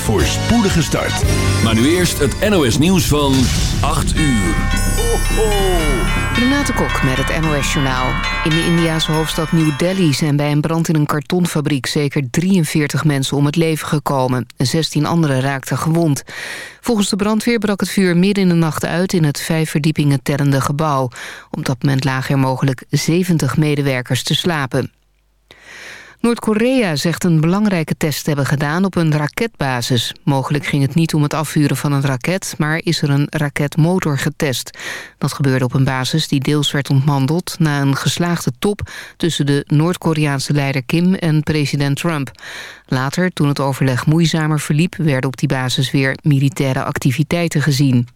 voor spoedige start. Maar nu eerst het NOS nieuws van 8 uur. Ho, ho. Renate Kok met het NOS Journaal. In de Indiase hoofdstad New Delhi zijn bij een brand in een kartonfabriek... zeker 43 mensen om het leven gekomen. 16 anderen raakten gewond. Volgens de brandweer brak het vuur midden in de nacht uit... in het vijf verdiepingen tellende gebouw. Op dat moment lagen er mogelijk 70 medewerkers te slapen. Noord-Korea zegt een belangrijke test te hebben gedaan op een raketbasis. Mogelijk ging het niet om het afvuren van een raket... maar is er een raketmotor getest. Dat gebeurde op een basis die deels werd ontmanteld... na een geslaagde top tussen de Noord-Koreaanse leider Kim en president Trump. Later, toen het overleg moeizamer verliep... werden op die basis weer militaire activiteiten gezien.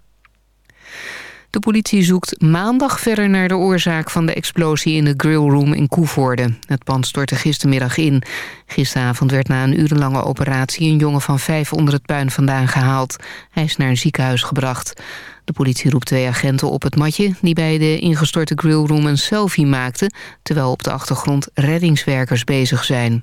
De politie zoekt maandag verder naar de oorzaak van de explosie in de grillroom in Koevoorde. Het pand stortte gistermiddag in. Gisteravond werd na een urenlange operatie een jongen van vijf onder het puin vandaan gehaald. Hij is naar een ziekenhuis gebracht. De politie roept twee agenten op het matje die bij de ingestorte grillroom een selfie maakten... terwijl op de achtergrond reddingswerkers bezig zijn.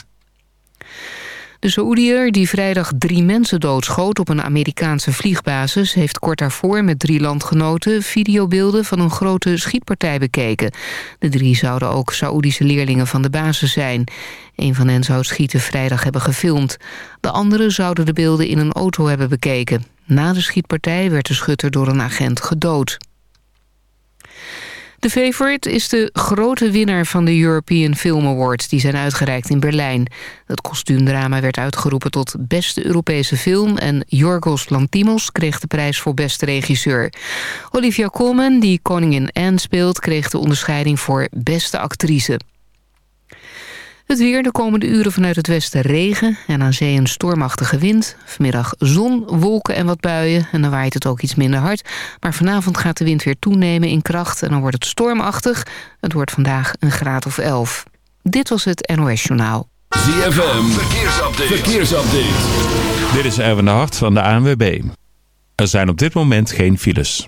De Saoediër die vrijdag drie mensen doodschoot op een Amerikaanse vliegbasis... heeft kort daarvoor met drie landgenoten videobeelden van een grote schietpartij bekeken. De drie zouden ook Saoedische leerlingen van de basis zijn. Een van hen zou het schieten vrijdag hebben gefilmd. De anderen zouden de beelden in een auto hebben bekeken. Na de schietpartij werd de schutter door een agent gedood. De Favorite is de grote winnaar van de European Film Awards... die zijn uitgereikt in Berlijn. Het kostuumdrama werd uitgeroepen tot beste Europese film... en Yorgos Lantimos kreeg de prijs voor beste regisseur. Olivia Colman, die koningin Anne speelt... kreeg de onderscheiding voor beste actrice. Het weer de komende uren vanuit het westen regen en aan zee een stormachtige wind. Vanmiddag zon, wolken en wat buien en dan waait het ook iets minder hard. Maar vanavond gaat de wind weer toenemen in kracht en dan wordt het stormachtig. Het wordt vandaag een graad of 11. Dit was het NOS Journaal. ZFM, verkeersupdate. verkeersupdate. Dit is Erwin de Hart van de ANWB. Er zijn op dit moment geen files.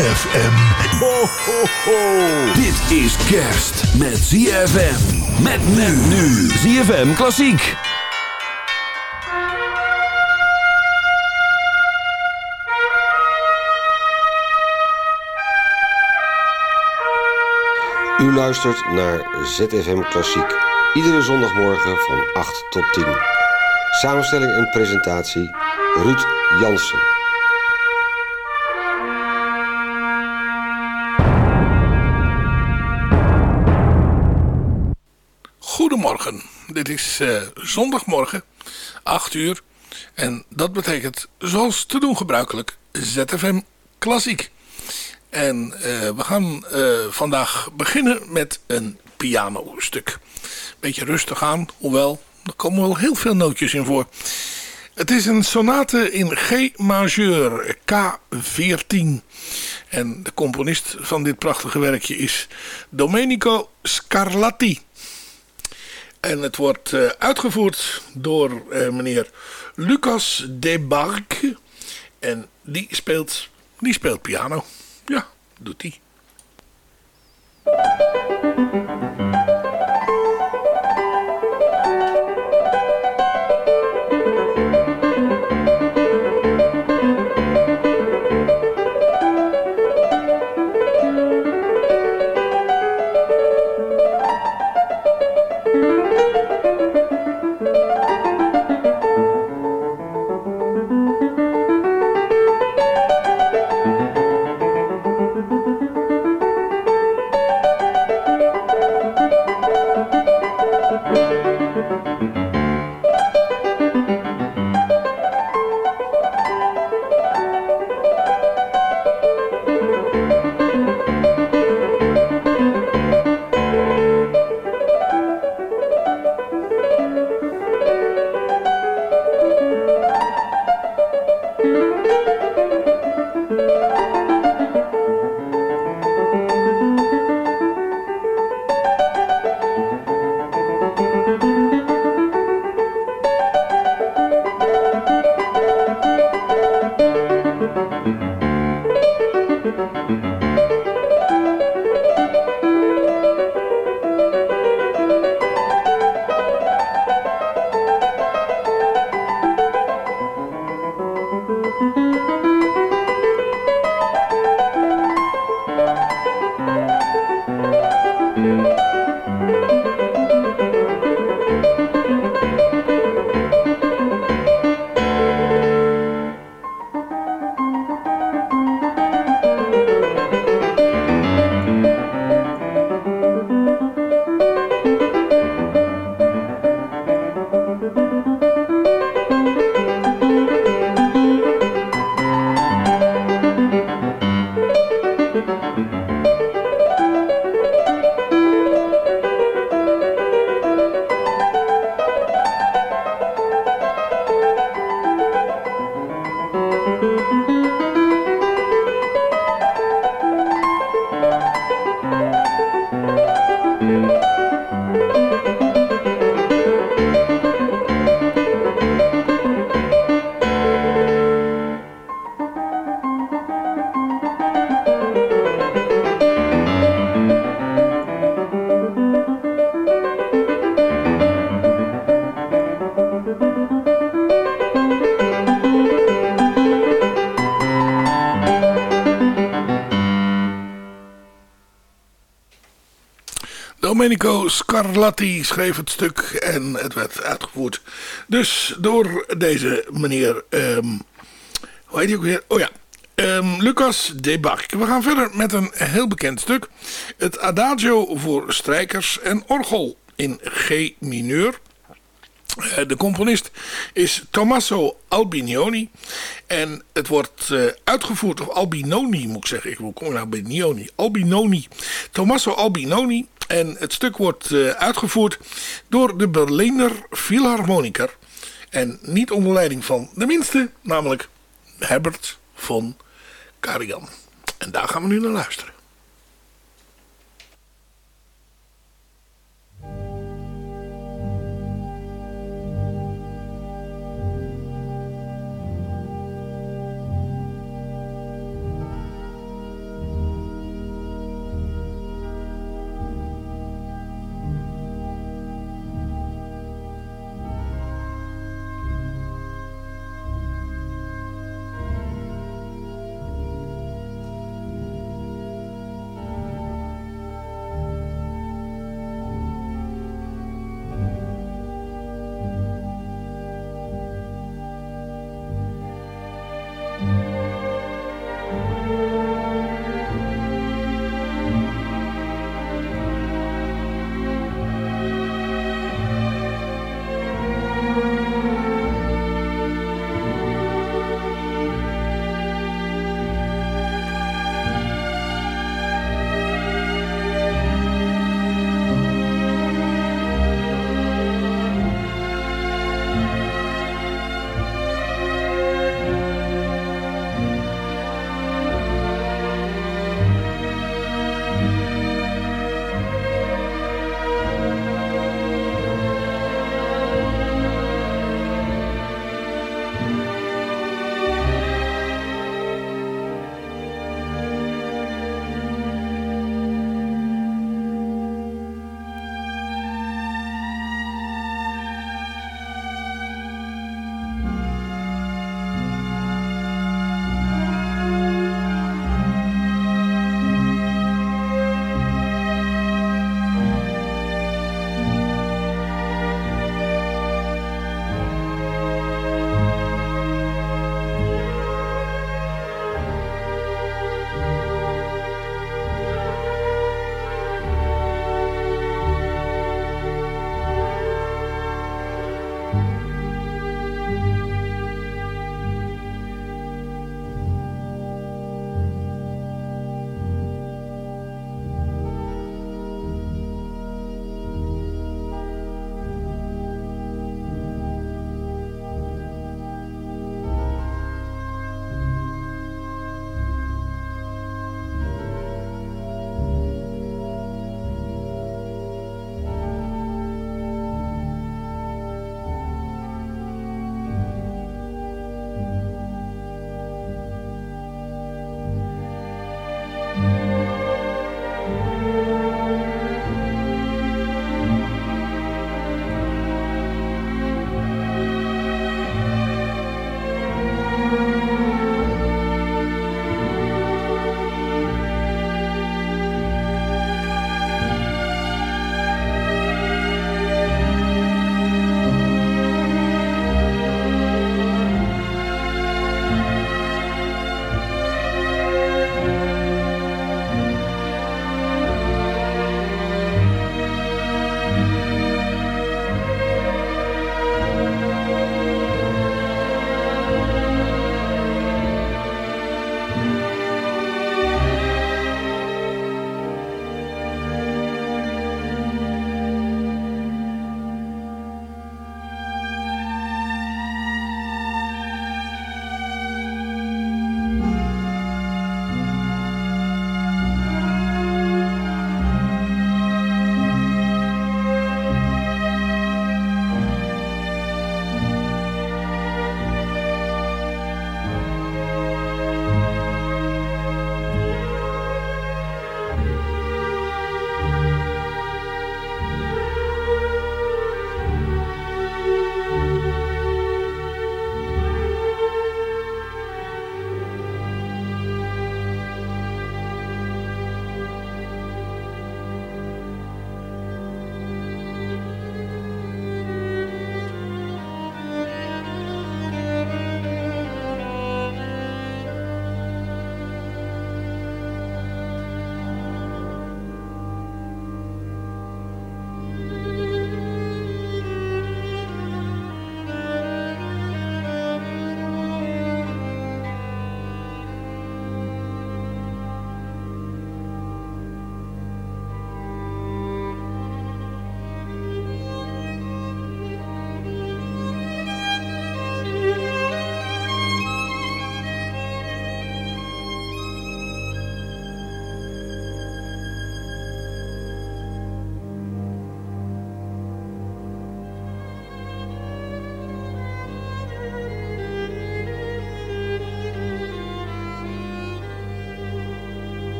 ZFM. Ho, ho, ho. Dit is kerst met ZFM. Met men nu. ZFM Klassiek. U luistert naar ZFM Klassiek. Iedere zondagmorgen van 8 tot 10. Samenstelling en presentatie Ruud Jansen. Dit is eh, zondagmorgen, 8 uur. En dat betekent, zoals te doen gebruikelijk, ZFM Klassiek. En eh, we gaan eh, vandaag beginnen met een pianostuk. Beetje rustig aan, hoewel er komen wel heel veel nootjes in voor. Het is een sonate in G majeur, K14. En de componist van dit prachtige werkje is Domenico Scarlatti. En het wordt uh, uitgevoerd door uh, meneer Lucas Debarque. En die speelt, die speelt piano. Ja, doet hij. Domenico Scarlatti schreef het stuk en het werd uitgevoerd. Dus door deze meneer, um, hoe heet hij ook weer? Oh ja, um, Lucas Debac. We gaan verder met een heel bekend stuk. Het Adagio voor strijkers en orgel in G mineur. Eh, de componist is Tommaso Albinioni. En het wordt uh, uitgevoerd, of Albinoni moet ik zeggen. Ik kom nou Albinioni. Albinoni. Tommaso Albinoni. En het stuk wordt uh, uitgevoerd door de Berliner Philharmoniker. En niet onder leiding van de minste, namelijk Herbert von Karajan. En daar gaan we nu naar luisteren.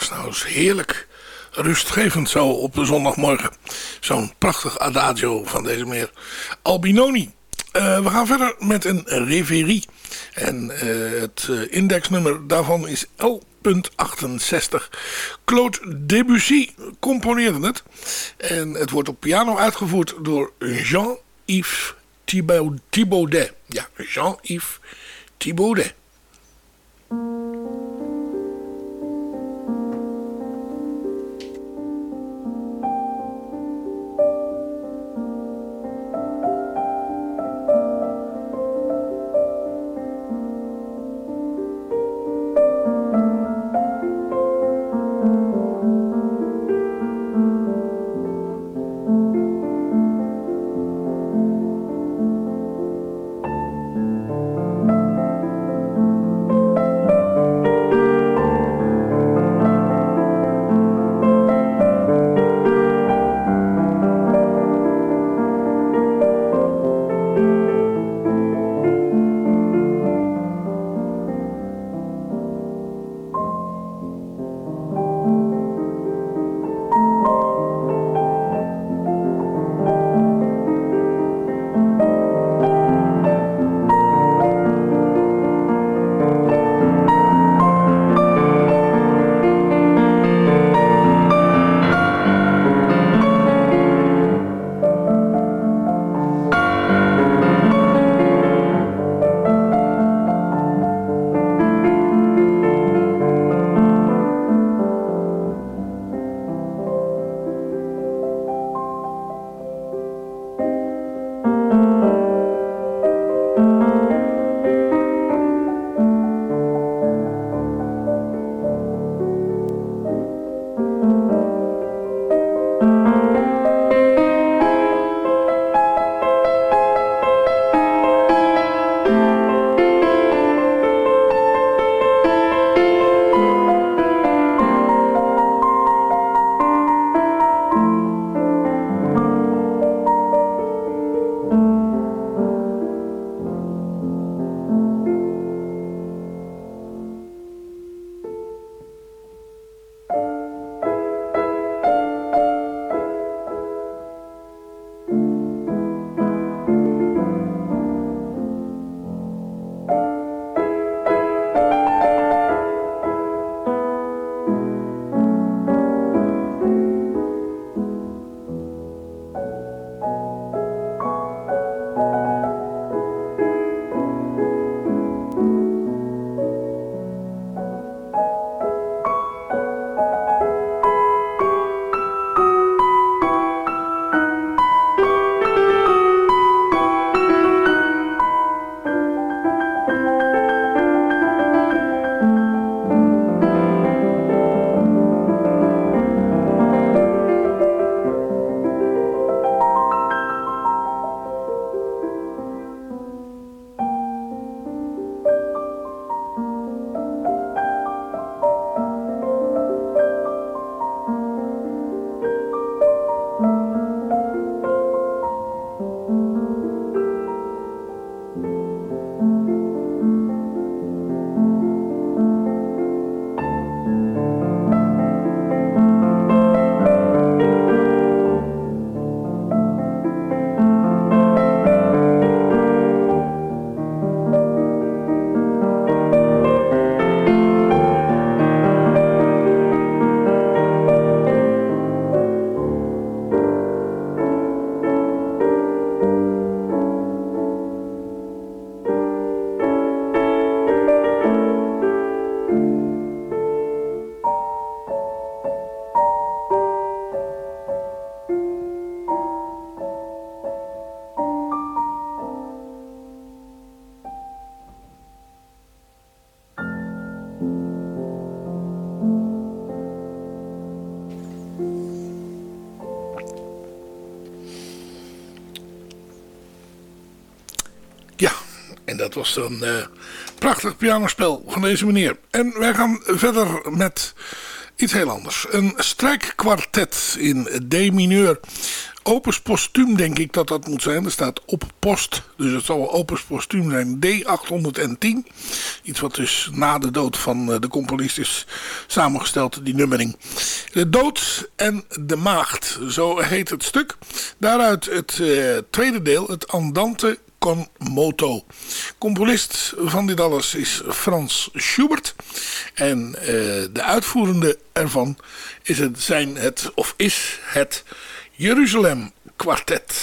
Is nou heerlijk rustgevend zo op de zondagmorgen. Zo'n prachtig adagio van deze meneer Albinoni. Uh, we gaan verder met een reverie. En uh, het uh, indexnummer daarvan is L.68. Claude Debussy componeerde het. En het wordt op piano uitgevoerd door Jean-Yves Thibaudet. Ja, Jean-Yves Thibaudet. Was een uh, prachtig pianospel van deze meneer. En wij gaan verder met Iets heel anders. Een strijkkwartet in D mineur. Opus postuum denk ik dat dat moet zijn. Er staat op post. Dus het zal opus postuum zijn D810. Iets wat dus na de dood van eh, de componist is samengesteld, die nummering. De dood en de maagd, zo heet het stuk. Daaruit het uh, tweede deel, het Andante con moto. Componist van dit alles is Frans Schubert. En uh, de uitvoerende ervan is het, zijn het, of is het Jeruzalem Quartet.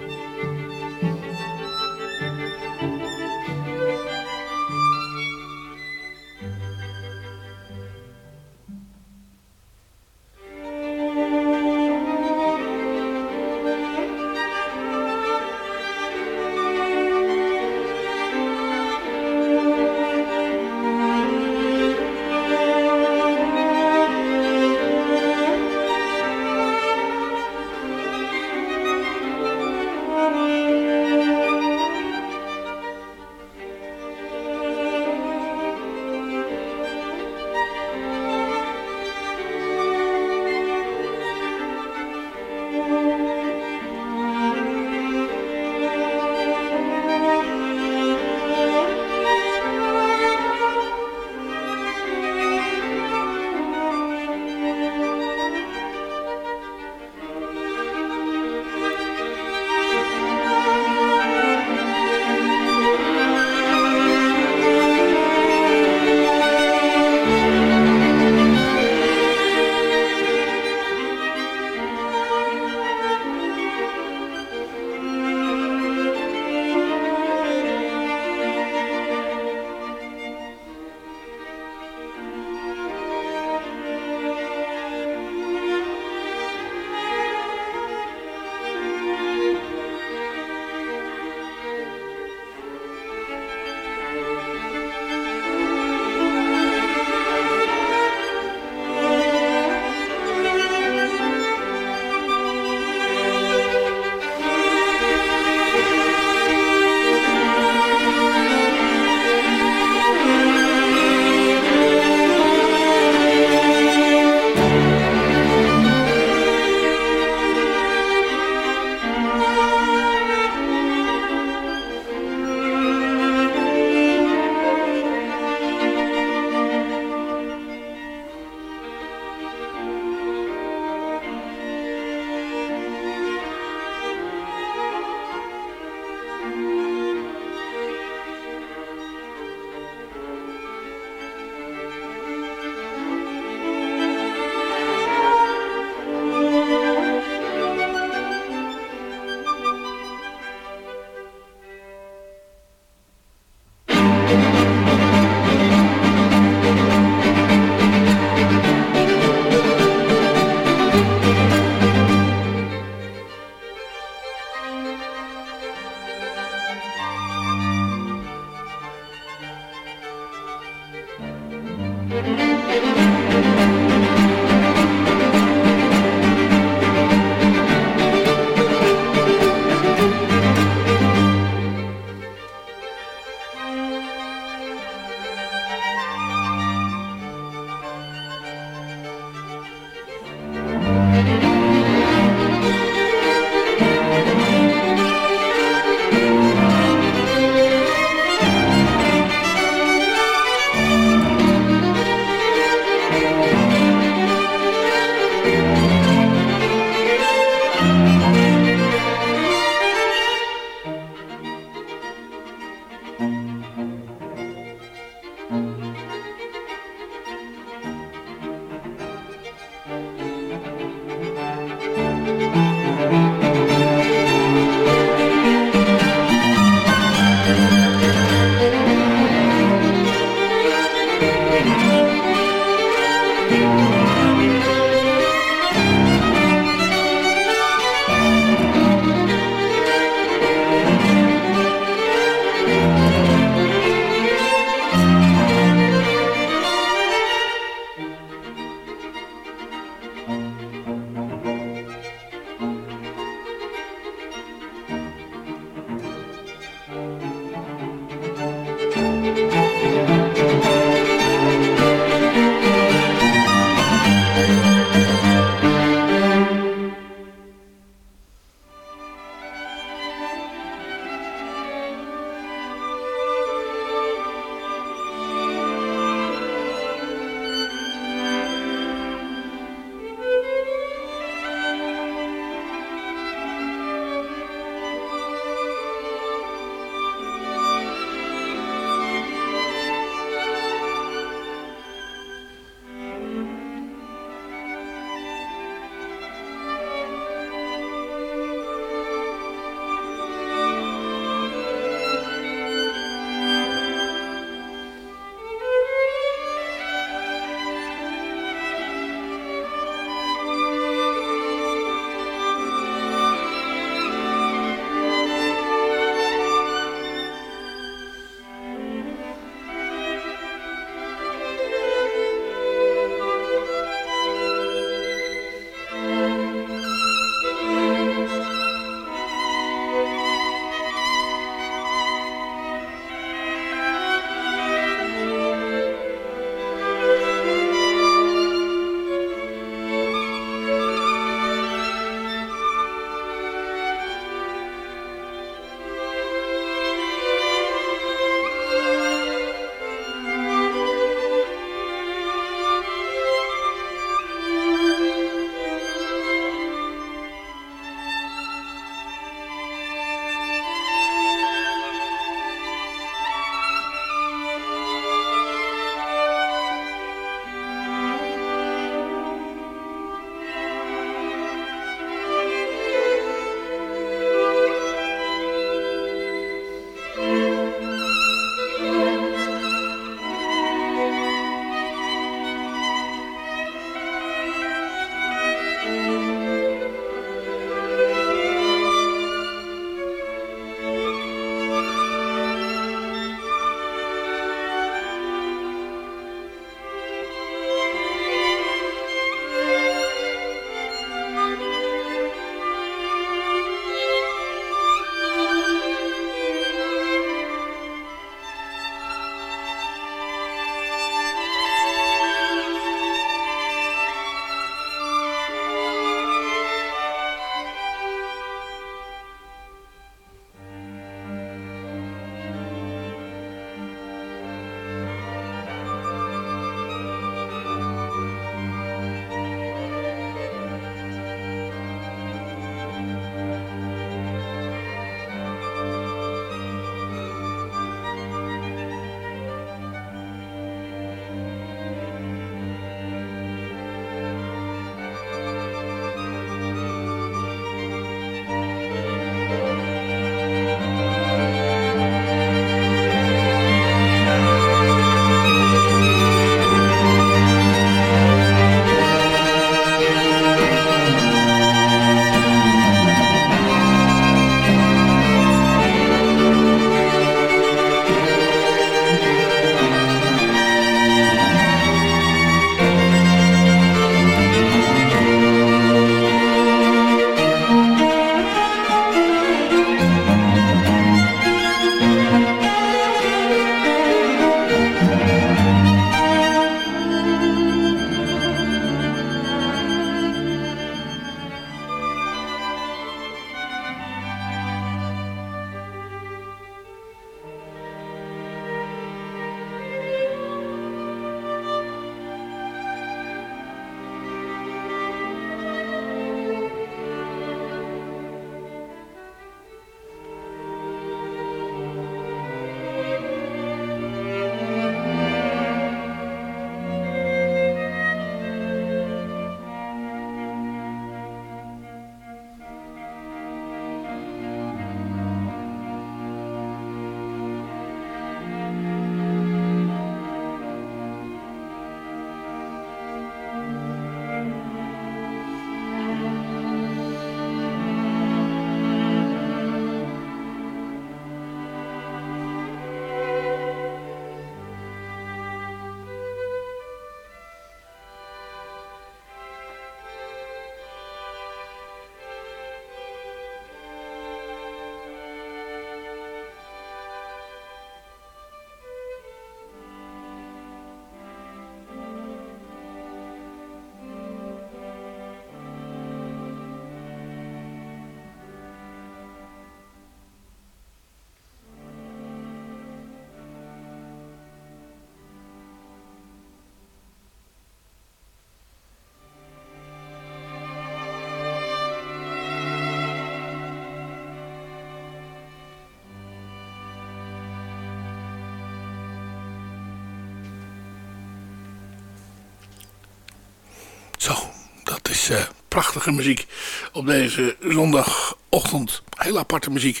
Uh, prachtige muziek op deze zondagochtend. Heel aparte muziek.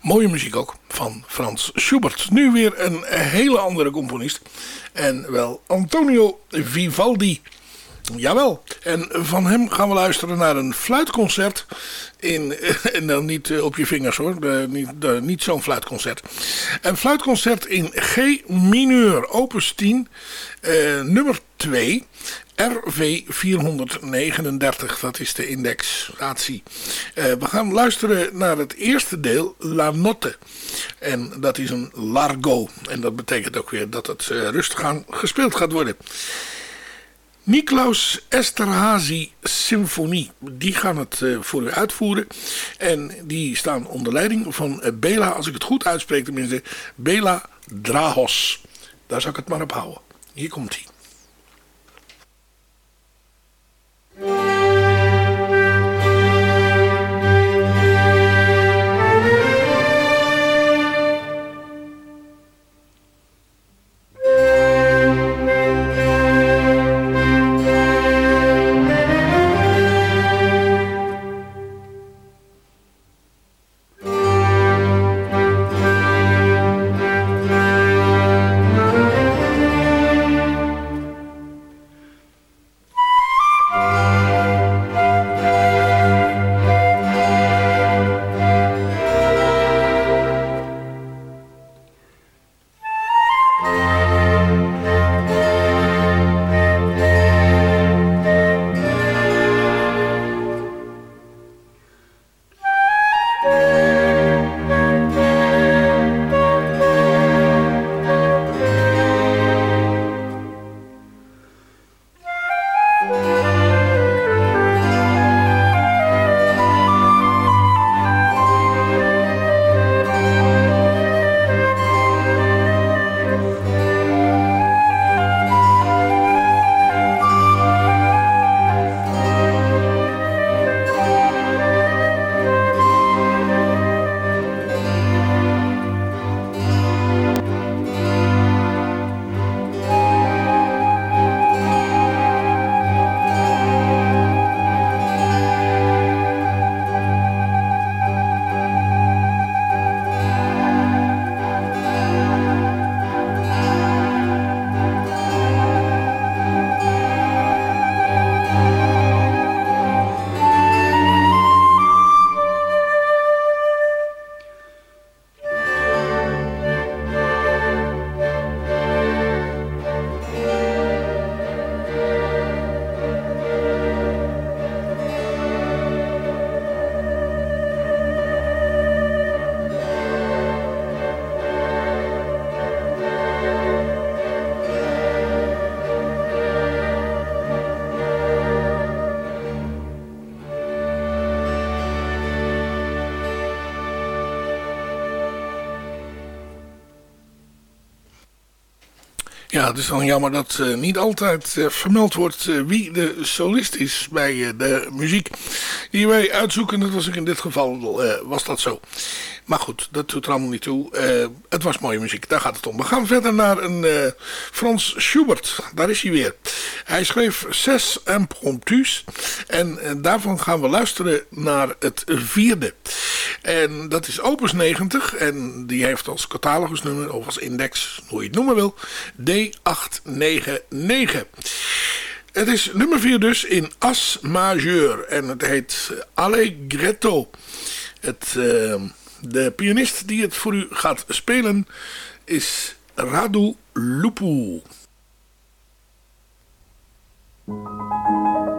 Mooie muziek ook van Frans Schubert. Nu weer een hele andere componist. En wel Antonio Vivaldi. Jawel, en van hem gaan we luisteren naar een fluitconcert. In, en dan niet eh, op je vingers hoor, niet, niet zo'n fluitconcert. Een fluitconcert in G mineur, opus 10, uh, nummer 2. RV 439, dat is de indexatie. Uh, we gaan luisteren naar het eerste deel, La Notte. En dat is een largo. En dat betekent ook weer dat het uh, rustig aan gespeeld gaat worden. Niklaus Esterhazy Symfonie. Die gaan het uh, voor u uitvoeren. En die staan onder leiding van Bela, als ik het goed uitspreek tenminste, Bela Drahos. Daar zal ik het maar op houden. Hier komt hij. Ja, het is dan jammer dat uh, niet altijd uh, vermeld wordt uh, wie de solist is bij de muziek die wij uitzoeken. Dat was ik in dit geval, was dat zo. Maar goed, dat doet er allemaal niet toe. het was mooie muziek, daar gaat het om. We gaan verder naar een Frans Schubert. Daar is hij weer. Hij schreef zes impromptus. En daarvan gaan we luisteren naar het vierde. En dat is opus 90. En die heeft als catalogusnummer of als index, hoe je het noemen wil, D899. Het is nummer 4 dus in As majeur. En het heet Allegretto. Het, uh, de pianist die het voor u gaat spelen is Radu Lupu. Prachtig.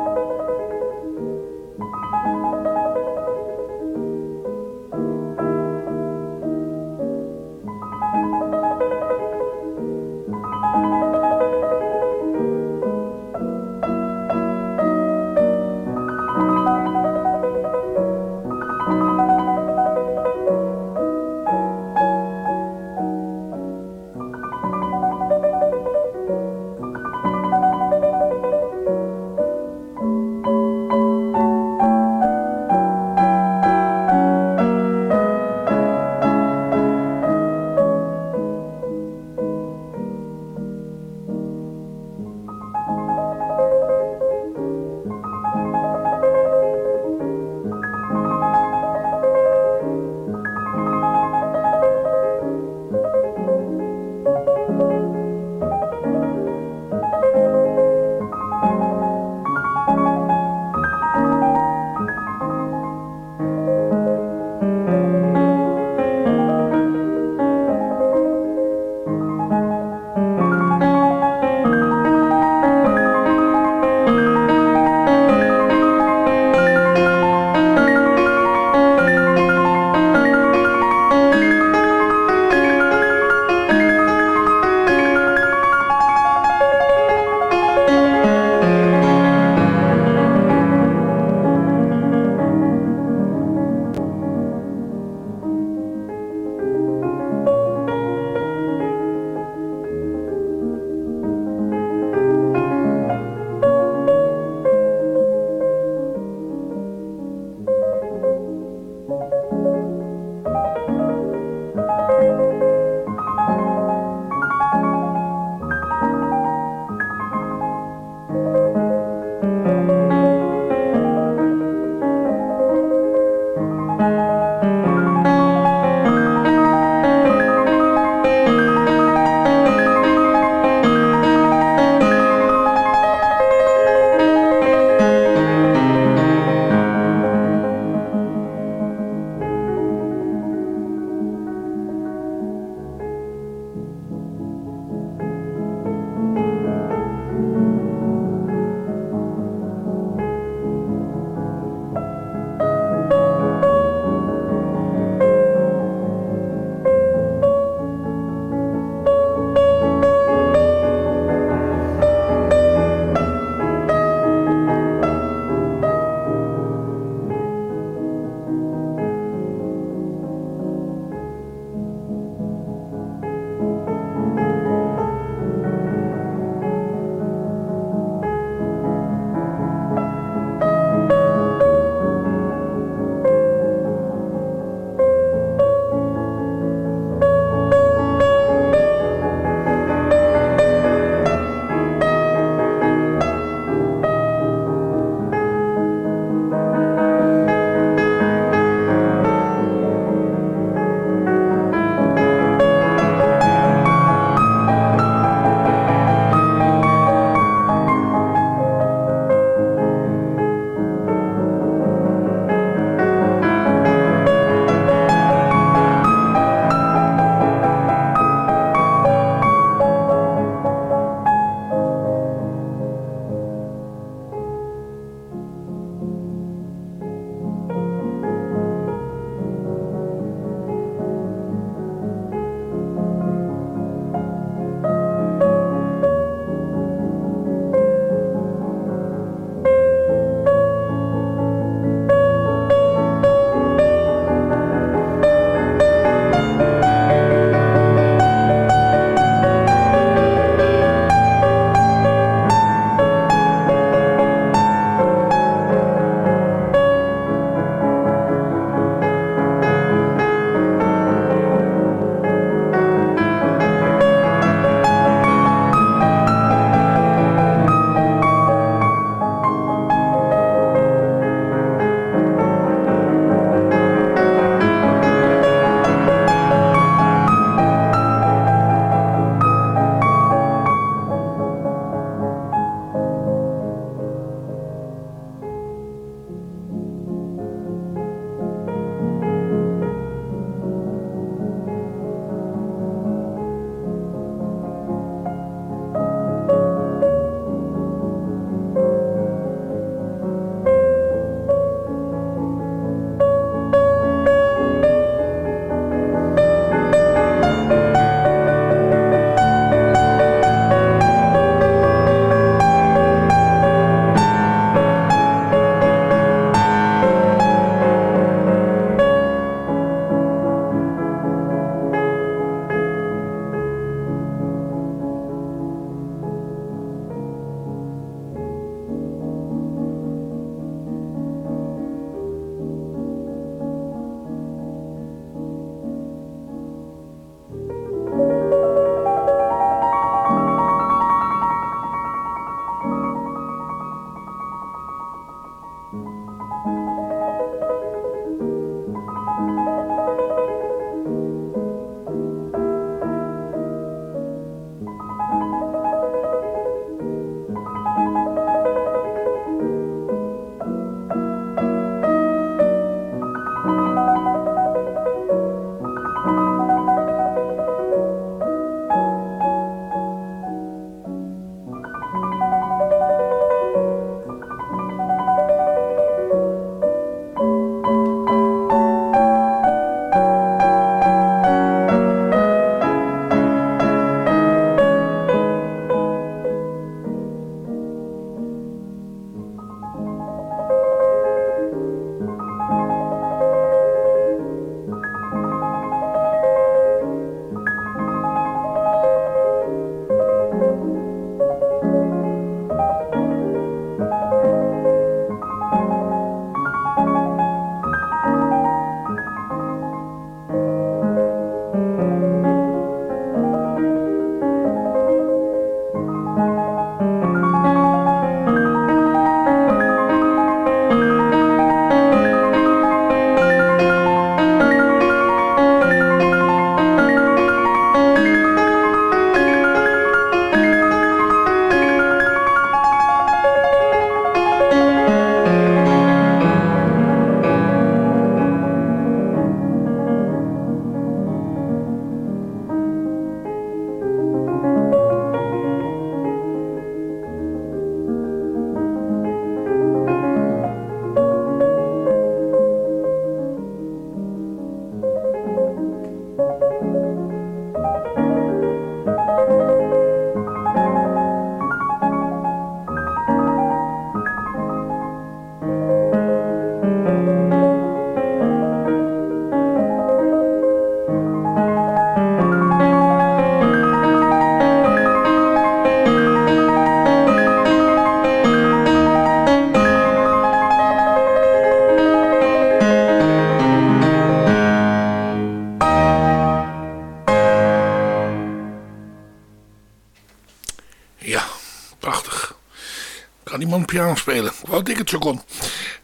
Piano spelen? Wou ik het zo kon.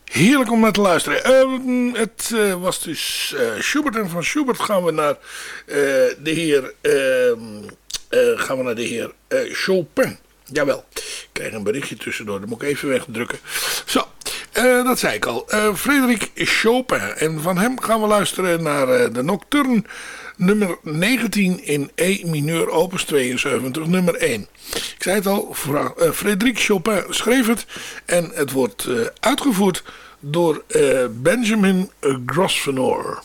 Heerlijk om naar te luisteren. Uh, het uh, was dus uh, Schubert en van Schubert gaan we naar de heer, ehm, gaan we naar de heer Chopin. Jawel, ik krijg een berichtje tussendoor, dat moet ik even wegdrukken. Zo, dat zei ik al. Frederik Chopin. En van hem gaan we luisteren naar de Nocturne nummer 19 in E mineur opus 72, nummer 1. Ik zei het al, Frederik Chopin schreef het en het wordt uitgevoerd door uh, Benjamin Grosvenor.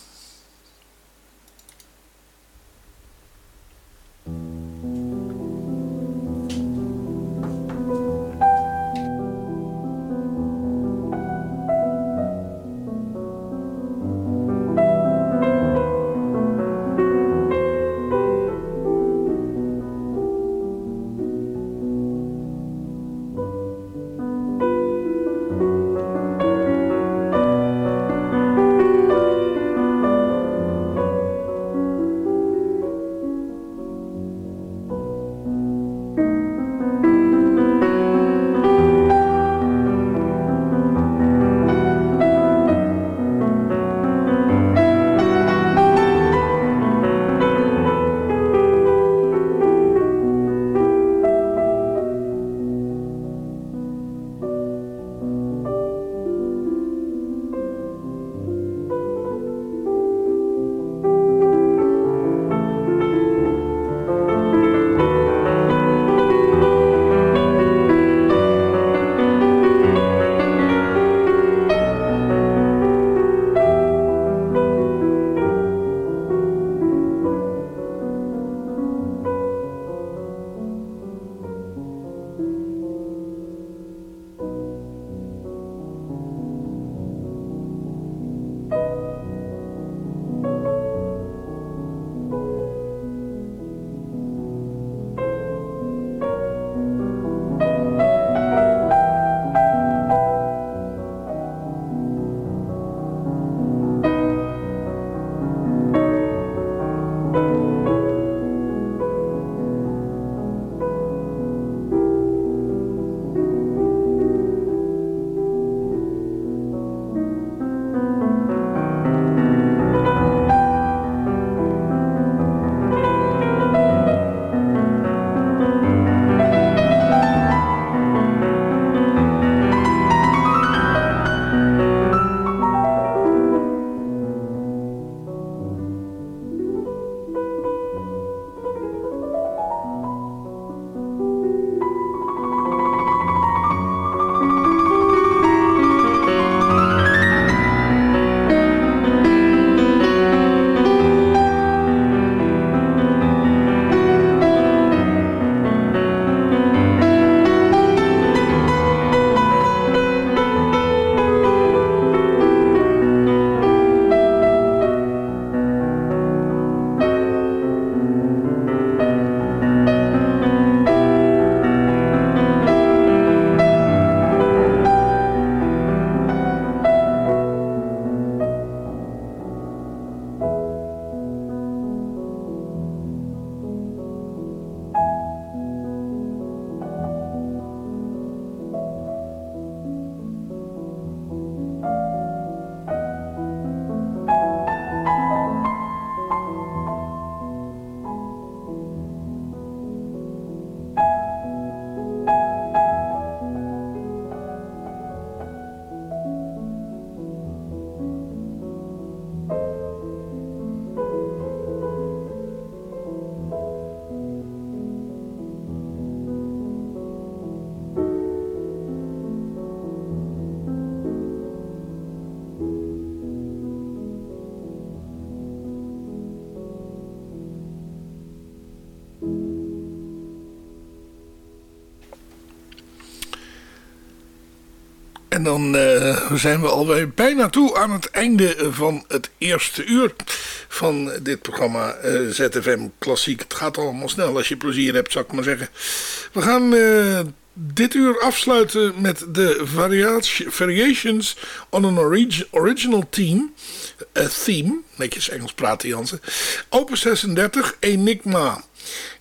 Dan uh, zijn we alweer bijna toe aan het einde van het eerste uur van dit programma eh, ZFM Klassiek. Het gaat allemaal snel als je plezier hebt, zou ik maar zeggen. We gaan uh, dit uur afsluiten met de Variations on an orig Original Theme. theme, netjes Engels praten Jansen. Open 36, Enigma.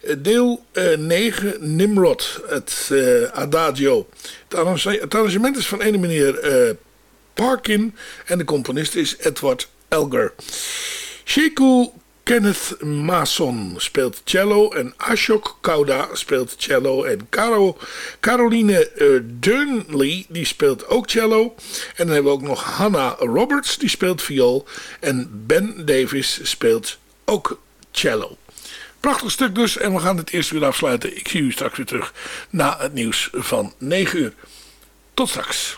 Eh, deel uh, 9, Nimrod, het uh, Adagio. Het, arrangement is van ene meneer uh, Parkin en de componist is Edward Elgar. Sheku Kenneth Mason speelt cello en Ashok Kauda speelt cello en Caro, Caroline uh, Durnley die speelt ook cello. En dan hebben we ook nog Hannah Roberts die speelt viool en Ben Davis speelt ook cello. Prachtig stuk dus en we gaan het eerste uur afsluiten. Ik zie u straks weer terug na het nieuws van 9 uur. Tot straks.